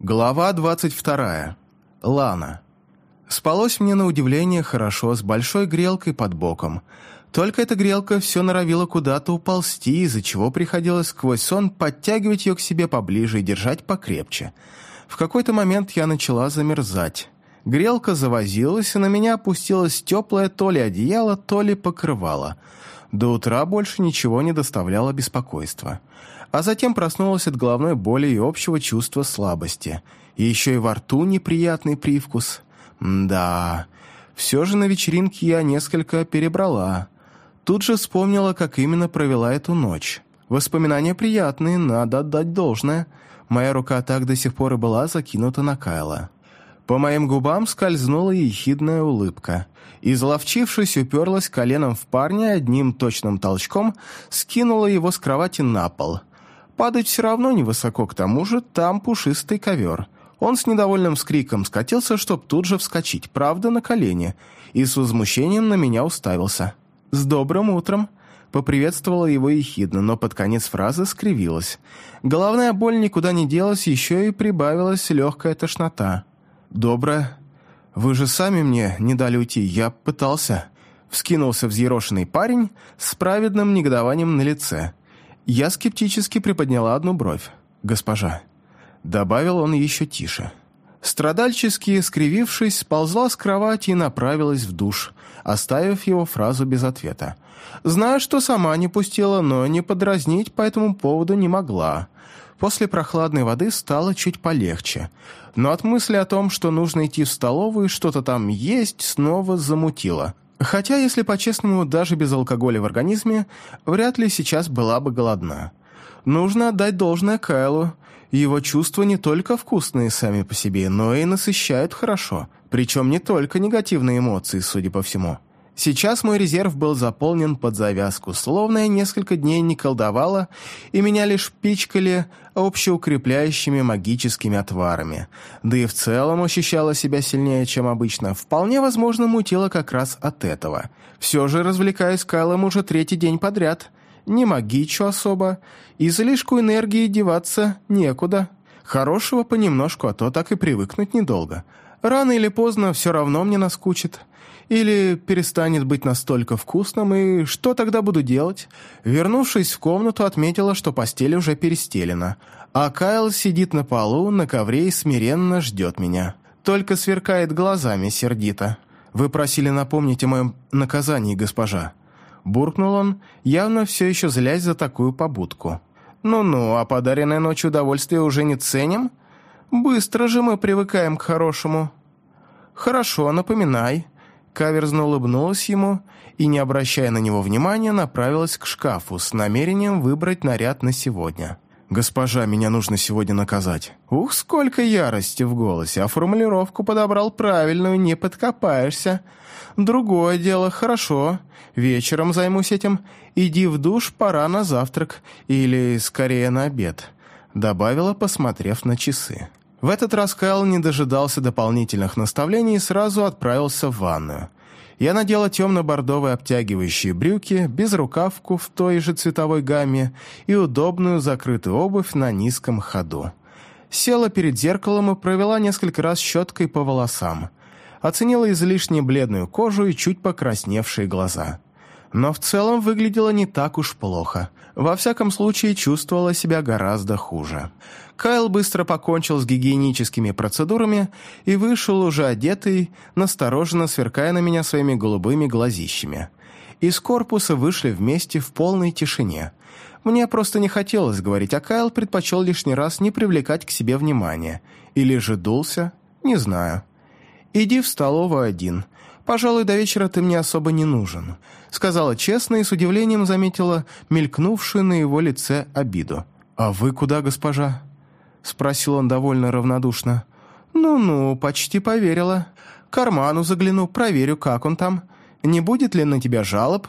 Глава 22. Лана. Спалось мне на удивление хорошо, с большой грелкой под боком. Только эта грелка все норовила куда-то уползти, из-за чего приходилось сквозь сон подтягивать ее к себе поближе и держать покрепче. В какой-то момент я начала замерзать. Грелка завозилась, и на меня опустилось теплое то ли одеяло, то ли покрывало. До утра больше ничего не доставляло беспокойства а затем проснулась от головной боли и общего чувства слабости. И еще и во рту неприятный привкус. Да, все же на вечеринке я несколько перебрала. Тут же вспомнила, как именно провела эту ночь. Воспоминания приятные, надо отдать должное. Моя рука так до сих пор и была закинута на Кайла. По моим губам скользнула ехидная улыбка. И, заловчившись, уперлась коленом в парня одним точным толчком, скинула его с кровати на пол. Падать все равно невысоко, к тому же там пушистый ковер. Он с недовольным скриком скатился, чтоб тут же вскочить, правда, на колени, и с возмущением на меня уставился. «С добрым утром!» Поприветствовала его ехидно, но под конец фразы скривилась. Головная боль никуда не делась, еще и прибавилась легкая тошнота. «Доброе. Вы же сами мне не дали уйти, я пытался». Вскинулся взъерошенный парень с праведным негодованием на лице. Я скептически приподняла одну бровь. «Госпожа». Добавил он еще тише. Страдальчески скривившись, сползла с кровати и направилась в душ, оставив его фразу без ответа. Знаю, что сама не пустила, но не подразнить по этому поводу не могла. После прохладной воды стало чуть полегче, но от мысли о том, что нужно идти в столовую и что-то там есть, снова замутило. Хотя, если по-честному, даже без алкоголя в организме, вряд ли сейчас была бы голодна. Нужно отдать должное Кайлу. Его чувства не только вкусные сами по себе, но и насыщают хорошо. Причем не только негативные эмоции, судя по всему. Сейчас мой резерв был заполнен под завязку, словно я несколько дней не колдовала, и меня лишь пичкали общеукрепляющими магическими отварами. Да и в целом ощущала себя сильнее, чем обычно. Вполне возможно, мутила как раз от этого. Все же развлекаюсь Кайлом уже третий день подряд. Не магичу особо, излишку энергии деваться некуда. Хорошего понемножку, а то так и привыкнуть недолго. Рано или поздно все равно мне наскучит. Или перестанет быть настолько вкусным, и что тогда буду делать? Вернувшись в комнату, отметила, что постель уже перестелена, а Кайл сидит на полу, на ковре и смиренно ждет меня. Только сверкает глазами сердито. «Вы просили напомнить о моем наказании, госпожа». Буркнул он, явно все еще злясь за такую побудку. «Ну-ну, а подаренное ночью удовольствие уже не ценим? Быстро же мы привыкаем к хорошему». «Хорошо, напоминай», Каверзно улыбнулась ему и, не обращая на него внимания, направилась к шкафу с намерением выбрать наряд на сегодня. «Госпожа, меня нужно сегодня наказать». Ух, сколько ярости в голосе, а формулировку подобрал правильную, не подкопаешься. Другое дело, хорошо. Вечером займусь этим. Иди в душ, пора на завтрак. Или, скорее, на обед», — добавила, посмотрев на часы. В этот раз Кайл не дожидался дополнительных наставлений и сразу отправился в ванную. Я надела темно-бордовые обтягивающие брюки, безрукавку в той же цветовой гамме и удобную закрытую обувь на низком ходу. Села перед зеркалом и провела несколько раз щеткой по волосам. Оценила излишне бледную кожу и чуть покрасневшие глаза но в целом выглядела не так уж плохо. Во всяком случае, чувствовала себя гораздо хуже. Кайл быстро покончил с гигиеническими процедурами и вышел уже одетый, настороженно сверкая на меня своими голубыми глазищами. Из корпуса вышли вместе в полной тишине. Мне просто не хотелось говорить, а Кайл предпочел лишний раз не привлекать к себе внимания. Или же дулся, не знаю. «Иди в столовую один», «Пожалуй, до вечера ты мне особо не нужен», — сказала честно и с удивлением заметила мелькнувшую на его лице обиду. «А вы куда, госпожа?» — спросил он довольно равнодушно. «Ну-ну, почти поверила. Карману загляну, проверю, как он там. Не будет ли на тебя жалоб?»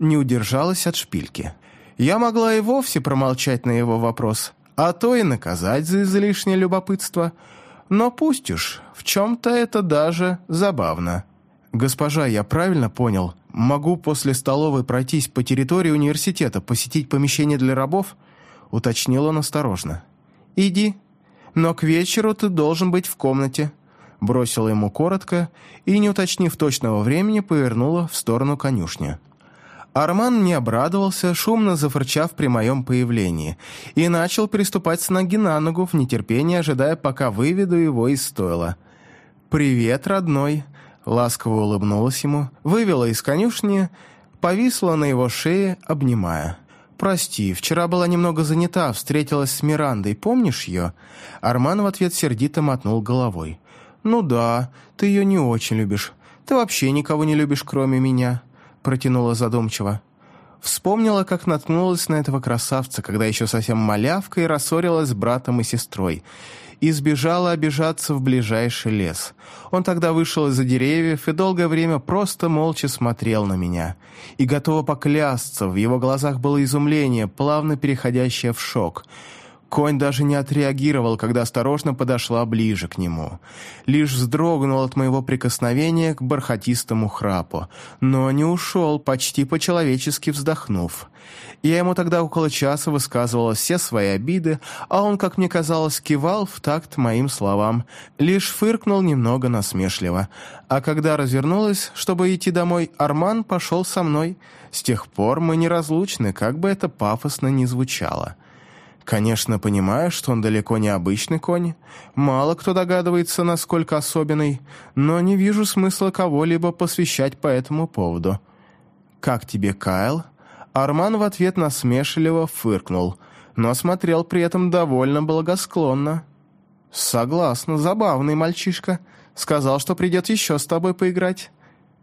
Не удержалась от шпильки. Я могла и вовсе промолчать на его вопрос, а то и наказать за излишнее любопытство. Но пусть уж, в чем-то это даже забавно. «Госпожа, я правильно понял? Могу после столовой пройтись по территории университета, посетить помещение для рабов?» Уточнил он осторожно. «Иди». но к вечеру ты должен быть в комнате», бросила ему коротко и, не уточнив точного времени, повернула в сторону конюшни. Арман не обрадовался, шумно зафырчав при моем появлении, и начал приступать с ноги на ногу в нетерпении, ожидая, пока выведу его из стойла. «Привет, родной!» — ласково улыбнулась ему, вывела из конюшни, повисла на его шее, обнимая. «Прости, вчера была немного занята, встретилась с Мирандой, помнишь ее?» Арман в ответ сердито мотнул головой. «Ну да, ты ее не очень любишь. Ты вообще никого не любишь, кроме меня», — протянула задумчиво. Вспомнила, как наткнулась на этого красавца, когда еще совсем малявка и рассорилась с братом и сестрой, и сбежала обижаться в ближайший лес. Он тогда вышел из-за деревьев и долгое время просто молча смотрел на меня. И готова поклясться, в его глазах было изумление, плавно переходящее в шок — Конь даже не отреагировал, когда осторожно подошла ближе к нему. Лишь вздрогнул от моего прикосновения к бархатистому храпу, но не ушел, почти по-человечески вздохнув. Я ему тогда около часа высказывала все свои обиды, а он, как мне казалось, кивал в такт моим словам, лишь фыркнул немного насмешливо. А когда развернулась, чтобы идти домой, Арман пошел со мной. С тех пор мы неразлучны, как бы это пафосно ни звучало. Конечно, понимаю, что он далеко не обычный конь. Мало кто догадывается, насколько особенный, но не вижу смысла кого-либо посвящать по этому поводу. «Как тебе, Кайл?» Арман в ответ насмешливо фыркнул, но смотрел при этом довольно благосклонно. «Согласна, забавный мальчишка. Сказал, что придет еще с тобой поиграть».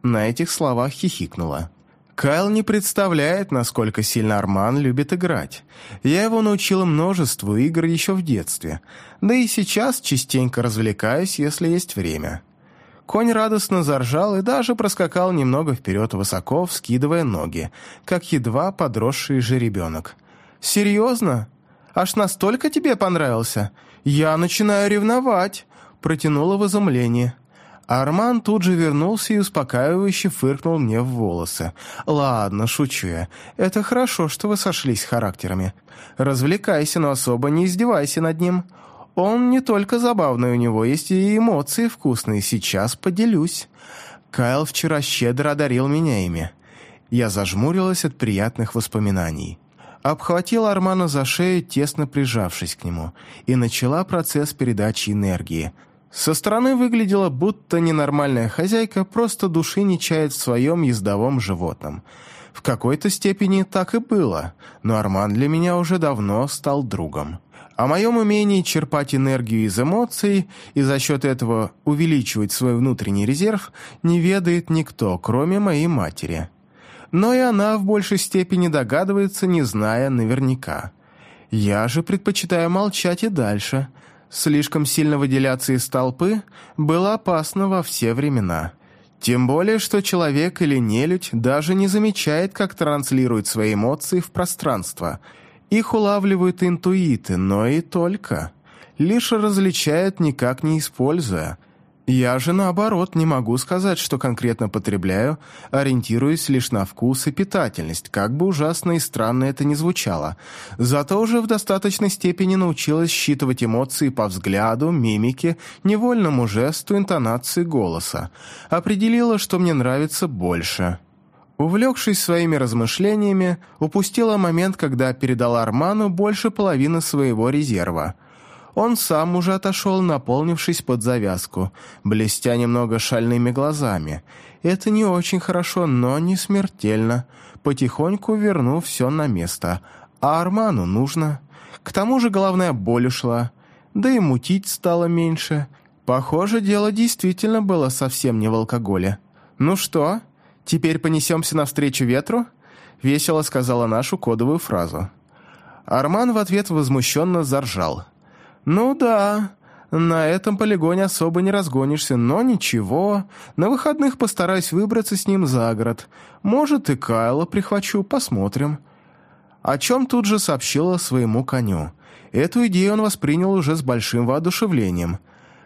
На этих словах хихикнула. Кайл не представляет, насколько сильно Арман любит играть. Я его научила множеству игр еще в детстве, да и сейчас частенько развлекаюсь, если есть время. Конь радостно заржал и даже проскакал немного вперед высоко, вскидывая ноги, как едва подросший жеребенок. «Серьезно? Аж настолько тебе понравился? Я начинаю ревновать!» протянула в изумлении. Арман тут же вернулся и успокаивающе фыркнул мне в волосы. «Ладно, шучу я. Это хорошо, что вы сошлись характерами. Развлекайся, но особо не издевайся над ним. Он не только забавный, у него есть и эмоции вкусные. Сейчас поделюсь. Кайл вчера щедро одарил меня ими». Я зажмурилась от приятных воспоминаний. Обхватила Армана за шею, тесно прижавшись к нему, и начала процесс передачи энергии – со стороны выглядела, будто ненормальная хозяйка просто души не чает в своем ездовом животном. В какой-то степени так и было, но Арман для меня уже давно стал другом. О моем умении черпать энергию из эмоций и за счет этого увеличивать свой внутренний резерв не ведает никто, кроме моей матери. Но и она в большей степени догадывается, не зная наверняка. Я же предпочитаю молчать и дальше – слишком сильно выделяться из толпы было опасно во все времена. Тем более, что человек или нелюдь даже не замечает, как транслирует свои эмоции в пространство. Их улавливают интуиты, но и только. Лишь различают, никак не используя. Я же, наоборот, не могу сказать, что конкретно потребляю, ориентируясь лишь на вкус и питательность, как бы ужасно и странно это ни звучало. Зато уже в достаточной степени научилась считывать эмоции по взгляду, мимике, невольному жесту, интонации голоса. Определила, что мне нравится больше. Увлекшись своими размышлениями, упустила момент, когда передала Арману больше половины своего резерва – он сам уже отошел, наполнившись под завязку, блестя немного шальными глазами. Это не очень хорошо, но не смертельно. Потихоньку верну все на место. А Арману нужно. К тому же головная боль ушла. Да и мутить стало меньше. Похоже, дело действительно было совсем не в алкоголе. «Ну что, теперь понесемся навстречу ветру?» Весело сказала нашу кодовую фразу. Арман в ответ возмущенно заржал. «Ну да, на этом полигоне особо не разгонишься, но ничего. На выходных постараюсь выбраться с ним за город. Может, и Кайла прихвачу, посмотрим». О чем тут же сообщила своему коню. Эту идею он воспринял уже с большим воодушевлением.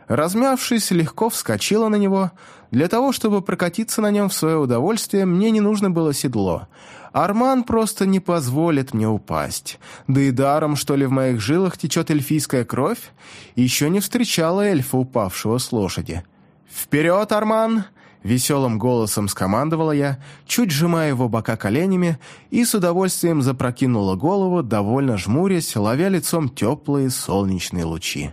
Размявшись, легко вскочила на него. Для того, чтобы прокатиться на нем в свое удовольствие, мне не нужно было седло. Арман просто не позволит мне упасть. Да и даром, что ли, в моих жилах течет эльфийская кровь? Еще не встречала эльфа, упавшего с лошади. «Вперед, Арман!» Веселым голосом скомандовала я, чуть сжимая его бока коленями, и с удовольствием запрокинула голову, довольно жмурясь, ловя лицом теплые солнечные лучи.